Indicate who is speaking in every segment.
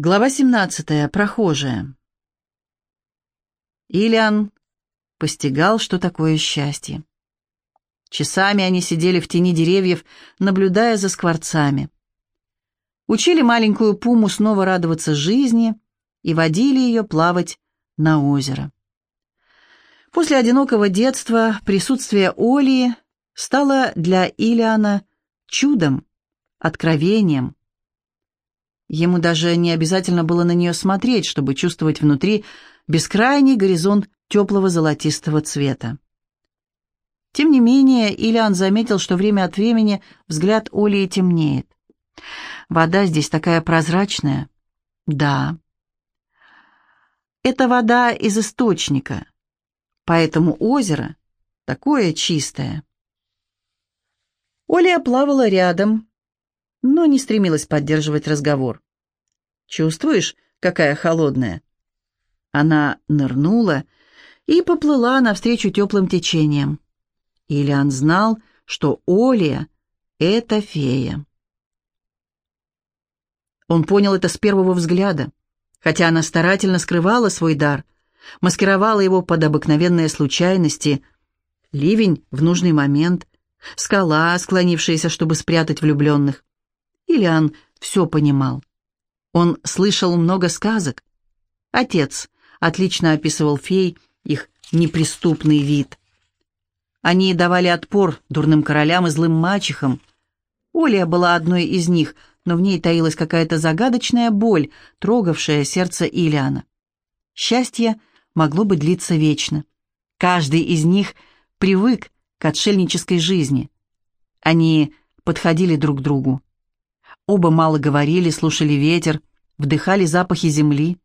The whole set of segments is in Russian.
Speaker 1: Глава 17. Прохожая. Ильян постигал, что такое счастье. Часами они сидели в тени деревьев, наблюдая за скворцами. Учили маленькую пуму снова радоваться жизни и водили ее плавать на озеро. После одинокого детства присутствие Олии стало для Ильяна чудом, откровением, Ему даже не обязательно было на нее смотреть, чтобы чувствовать внутри бескрайний горизонт теплого золотистого цвета. Тем не менее, Ильян заметил, что время от времени взгляд Оли темнеет. Вода здесь такая прозрачная. Да. Это вода из источника, поэтому озеро такое чистое. Оля плавала рядом, но не стремилась поддерживать разговор. «Чувствуешь, какая холодная?» Она нырнула и поплыла навстречу теплым течениям. Ильян знал, что Олия — это фея. Он понял это с первого взгляда, хотя она старательно скрывала свой дар, маскировала его под обыкновенные случайности, ливень в нужный момент, скала, склонившаяся, чтобы спрятать влюбленных. Ильян все понимал. Он слышал много сказок. Отец отлично описывал фей, их неприступный вид. Они давали отпор дурным королям и злым мачехам. Оля была одной из них, но в ней таилась какая-то загадочная боль, трогавшая сердце Ильяна. Счастье могло бы длиться вечно. Каждый из них привык к отшельнической жизни. Они подходили друг к другу. Оба мало говорили, слушали ветер, вдыхали запахи земли.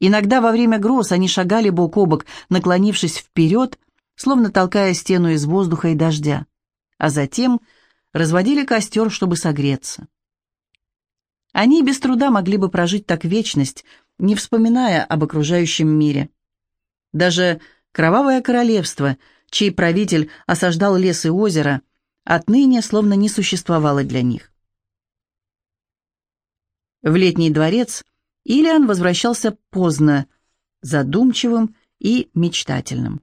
Speaker 1: Иногда во время гроз они шагали бок о бок, наклонившись вперед, словно толкая стену из воздуха и дождя, а затем разводили костер, чтобы согреться. Они без труда могли бы прожить так вечность, не вспоминая об окружающем мире. Даже кровавое королевство, чей правитель осаждал лес и озеро, отныне словно не существовало для них. В летний дворец Ильян возвращался поздно, задумчивым и мечтательным.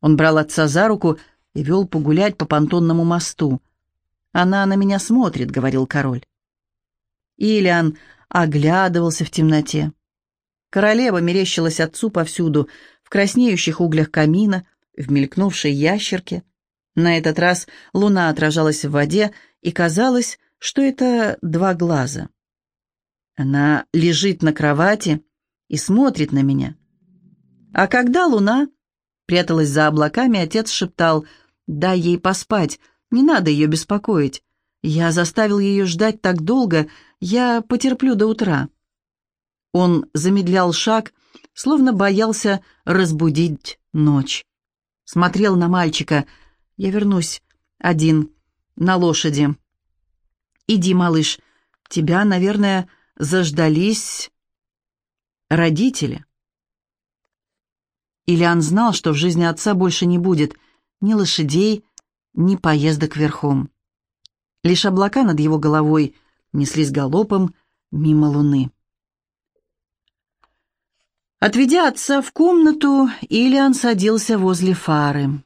Speaker 1: Он брал отца за руку и вел погулять по понтонному мосту. «Она на меня смотрит», — говорил король. Ильян оглядывался в темноте. Королева мерещилась отцу повсюду, в краснеющих углях камина, в мелькнувшей ящерке. На этот раз луна отражалась в воде, и казалось, что это два глаза. Она лежит на кровати и смотрит на меня. А когда луна пряталась за облаками, отец шептал, «Дай ей поспать, не надо ее беспокоить. Я заставил ее ждать так долго, я потерплю до утра». Он замедлял шаг, словно боялся разбудить ночь. Смотрел на мальчика. «Я вернусь один, на лошади». «Иди, малыш, тебя, наверное, заждались родители. Ильян знал, что в жизни отца больше не будет ни лошадей, ни поездок верхом. Лишь облака над его головой неслись галопом мимо луны. Отведя отца в комнату, Ильян садился возле фары.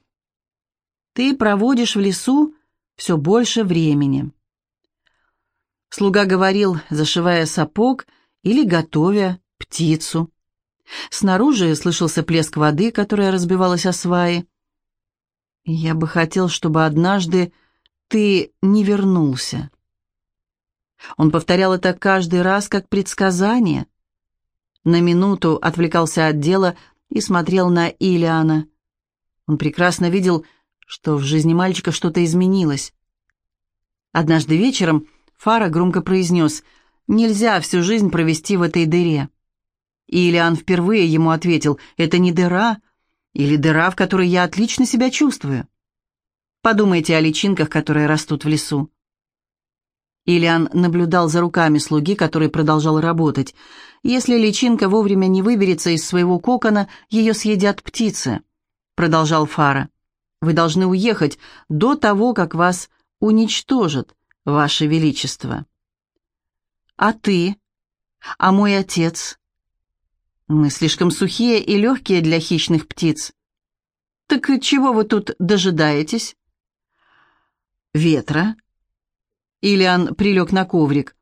Speaker 1: «Ты проводишь в лесу все больше времени. Слуга говорил, зашивая сапог или готовя птицу. Снаружи слышался плеск воды, которая разбивалась о сваи. «Я бы хотел, чтобы однажды ты не вернулся». Он повторял это каждый раз как предсказание. На минуту отвлекался от дела и смотрел на Илиана. Он прекрасно видел, что в жизни мальчика что-то изменилось. Однажды вечером Фара громко произнес «Нельзя всю жизнь провести в этой дыре». И Ильян впервые ему ответил «Это не дыра, или дыра, в которой я отлично себя чувствую». Подумайте о личинках, которые растут в лесу. Ильян наблюдал за руками слуги, который продолжал работать. «Если личинка вовремя не выберется из своего кокона, ее съедят птицы», — продолжал Фара. «Вы должны уехать до того, как вас уничтожат, Ваше Величество. А ты? А мой отец? Мы слишком сухие и легкие для хищных птиц. Так чего вы тут дожидаетесь? Ветра. Ильян прилег на коврик.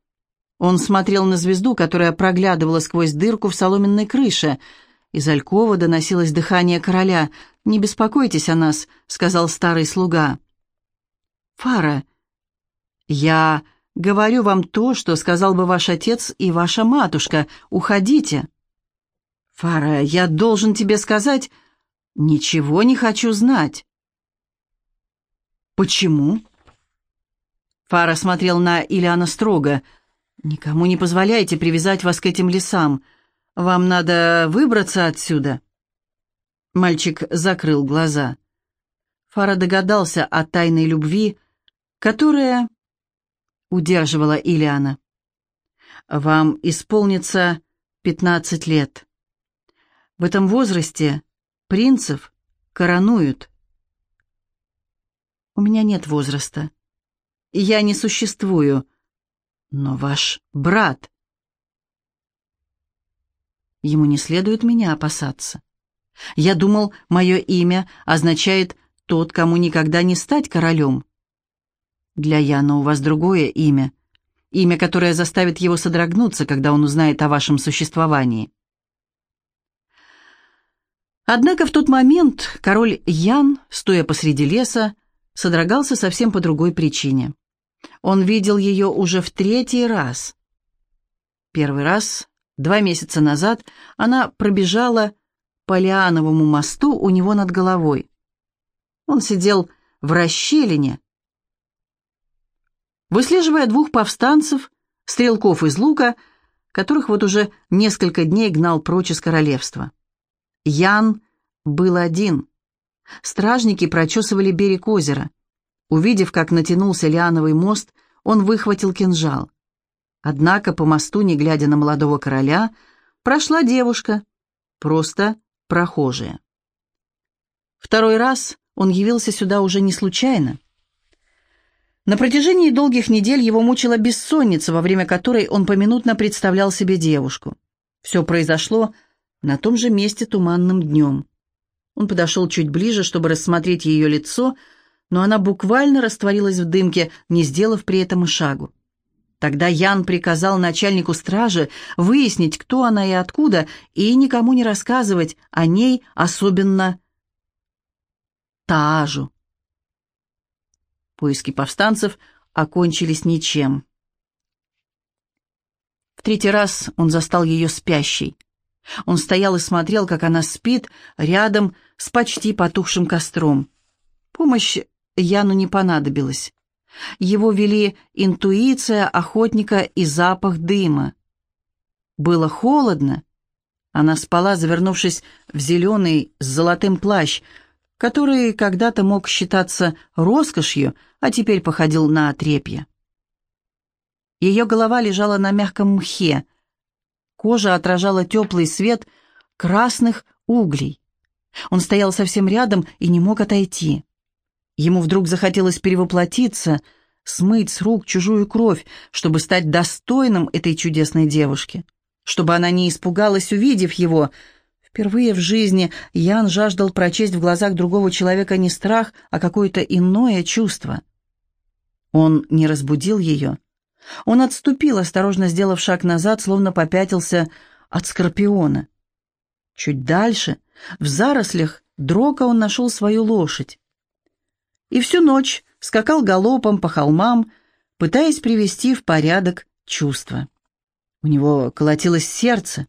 Speaker 1: Он смотрел на звезду, которая проглядывала сквозь дырку в соломенной крыше. Из алькова доносилось дыхание короля. «Не беспокойтесь о нас», — сказал старый слуга. «Фара, я говорю вам то, что сказал бы ваш отец и ваша матушка. Уходите». «Фара, я должен тебе сказать...» «Ничего не хочу знать». «Почему?» Фара смотрел на Ильяна строго. «Никому не позволяйте привязать вас к этим лесам. Вам надо выбраться отсюда». Мальчик закрыл глаза. Фара догадался о тайной любви, которая удерживала Ильяна. «Вам исполнится пятнадцать лет. В этом возрасте принцев коронуют». «У меня нет возраста. Я не существую. Но ваш брат...» Ему не следует меня опасаться. Я думал, мое имя означает «тот, кому никогда не стать королем». Для Яна у вас другое имя. Имя, которое заставит его содрогнуться, когда он узнает о вашем существовании. Однако в тот момент король Ян, стоя посреди леса, содрогался совсем по другой причине. Он видел ее уже в третий раз. Первый раз, два месяца назад, она пробежала по Лиановому мосту у него над головой. Он сидел в расщелине, выслеживая двух повстанцев, стрелков из лука, которых вот уже несколько дней гнал прочь из королевства. Ян был один. Стражники прочесывали берег озера. Увидев, как натянулся лиановый мост, он выхватил кинжал. Однако по мосту, не глядя на молодого короля, прошла девушка, просто прохожая. Второй раз он явился сюда уже не случайно. На протяжении долгих недель его мучила бессонница, во время которой он поминутно представлял себе девушку. Все произошло на том же месте туманным днем. Он подошел чуть ближе, чтобы рассмотреть ее лицо, но она буквально растворилась в дымке, не сделав при этом и шагу. Тогда Ян приказал начальнику стражи выяснить, кто она и откуда, и никому не рассказывать о ней, особенно Таажу. Поиски повстанцев окончились ничем. В третий раз он застал ее спящей. Он стоял и смотрел, как она спит рядом с почти потухшим костром. Помощь Яну не понадобилась. Его вели интуиция охотника и запах дыма. Было холодно. Она спала, завернувшись в зеленый с золотым плащ, который когда-то мог считаться роскошью, а теперь походил на отрепье. Ее голова лежала на мягком мхе. Кожа отражала теплый свет красных углей. Он стоял совсем рядом и не мог отойти. Ему вдруг захотелось перевоплотиться, смыть с рук чужую кровь, чтобы стать достойным этой чудесной девушки, чтобы она не испугалась, увидев его — Впервые в жизни Ян жаждал прочесть в глазах другого человека не страх, а какое-то иное чувство. Он не разбудил ее. Он отступил, осторожно сделав шаг назад, словно попятился от скорпиона. Чуть дальше, в зарослях, дрока он нашел свою лошадь. И всю ночь скакал галопом по холмам, пытаясь привести в порядок чувства. У него колотилось сердце.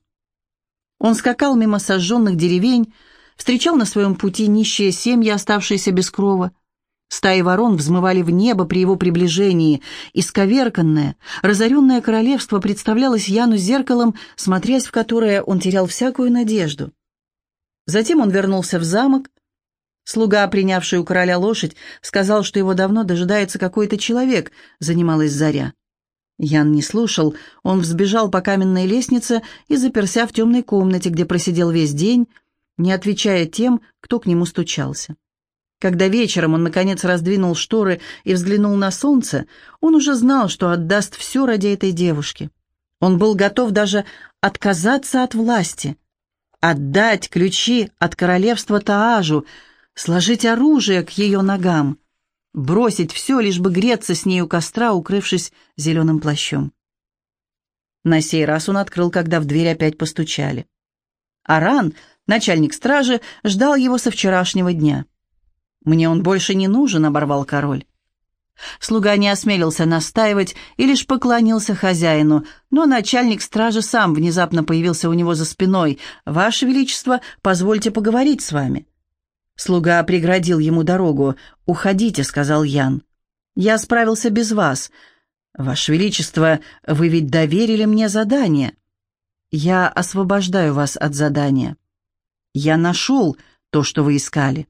Speaker 1: Он скакал мимо сожженных деревень, встречал на своем пути нищие семьи, оставшиеся без крова. Стаи ворон взмывали в небо при его приближении. Исковерканное, разоренное королевство представлялось Яну зеркалом, смотрясь в которое он терял всякую надежду. Затем он вернулся в замок. Слуга, принявший у короля лошадь, сказал, что его давно дожидается какой-то человек, занималась заря. Ян не слушал, он взбежал по каменной лестнице и заперся в темной комнате, где просидел весь день, не отвечая тем, кто к нему стучался. Когда вечером он, наконец, раздвинул шторы и взглянул на солнце, он уже знал, что отдаст все ради этой девушки. Он был готов даже отказаться от власти, отдать ключи от королевства Таажу, сложить оружие к ее ногам, бросить все, лишь бы греться с ней у костра, укрывшись зеленым плащом. На сей раз он открыл, когда в дверь опять постучали. Аран, начальник стражи, ждал его со вчерашнего дня. «Мне он больше не нужен», — оборвал король. Слуга не осмелился настаивать и лишь поклонился хозяину, но начальник стражи сам внезапно появился у него за спиной. «Ваше Величество, позвольте поговорить с вами». Слуга преградил ему дорогу. «Уходите», — сказал Ян. «Я справился без вас. Ваше Величество, вы ведь доверили мне задание. Я освобождаю вас от задания. Я нашел то, что вы искали.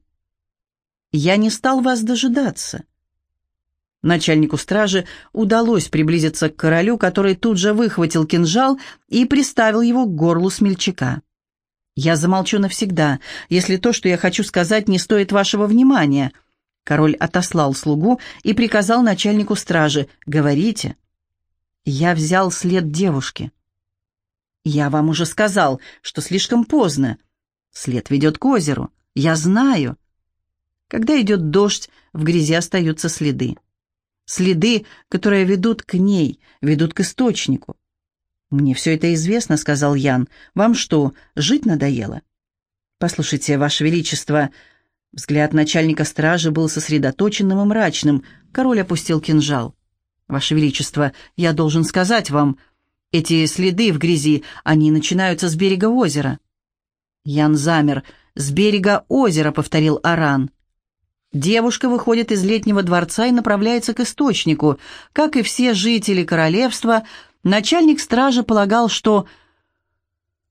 Speaker 1: Я не стал вас дожидаться». Начальнику стражи удалось приблизиться к королю, который тут же выхватил кинжал и приставил его к горлу смельчака. «Я замолчу навсегда, если то, что я хочу сказать, не стоит вашего внимания». Король отослал слугу и приказал начальнику стражи «Говорите». «Я взял след девушки». «Я вам уже сказал, что слишком поздно. След ведет к озеру. Я знаю». Когда идет дождь, в грязи остаются следы. Следы, которые ведут к ней, ведут к источнику. «Мне все это известно», — сказал Ян. «Вам что, жить надоело?» «Послушайте, Ваше Величество...» Взгляд начальника стражи был сосредоточенным и мрачным. Король опустил кинжал. «Ваше Величество, я должен сказать вам, эти следы в грязи, они начинаются с берега озера». Ян замер. «С берега озера», — повторил Аран. Девушка выходит из летнего дворца и направляется к источнику. Как и все жители королевства, Начальник стражи полагал, что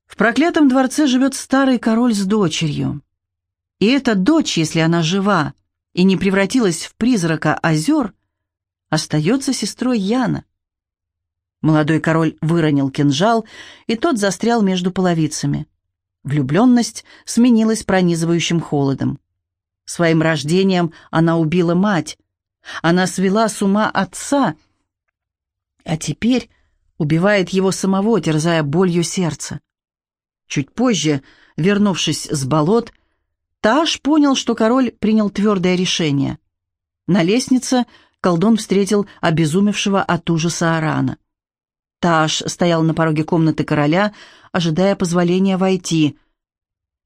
Speaker 1: в проклятом дворце живет старый король с дочерью. И эта дочь, если она жива и не превратилась в призрака озер, остается сестрой Яна. Молодой король выронил кинжал, и тот застрял между половицами. Влюбленность сменилась пронизывающим холодом. Своим рождением она убила мать. Она свела с ума отца. А теперь убивает его самого, терзая болью сердца. Чуть позже, вернувшись с болот, Таш понял, что король принял твердое решение. На лестнице колдун встретил обезумевшего от ужаса Арана. Таш стоял на пороге комнаты короля, ожидая позволения войти.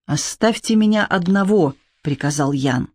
Speaker 1: «Оставьте меня одного», — приказал Ян.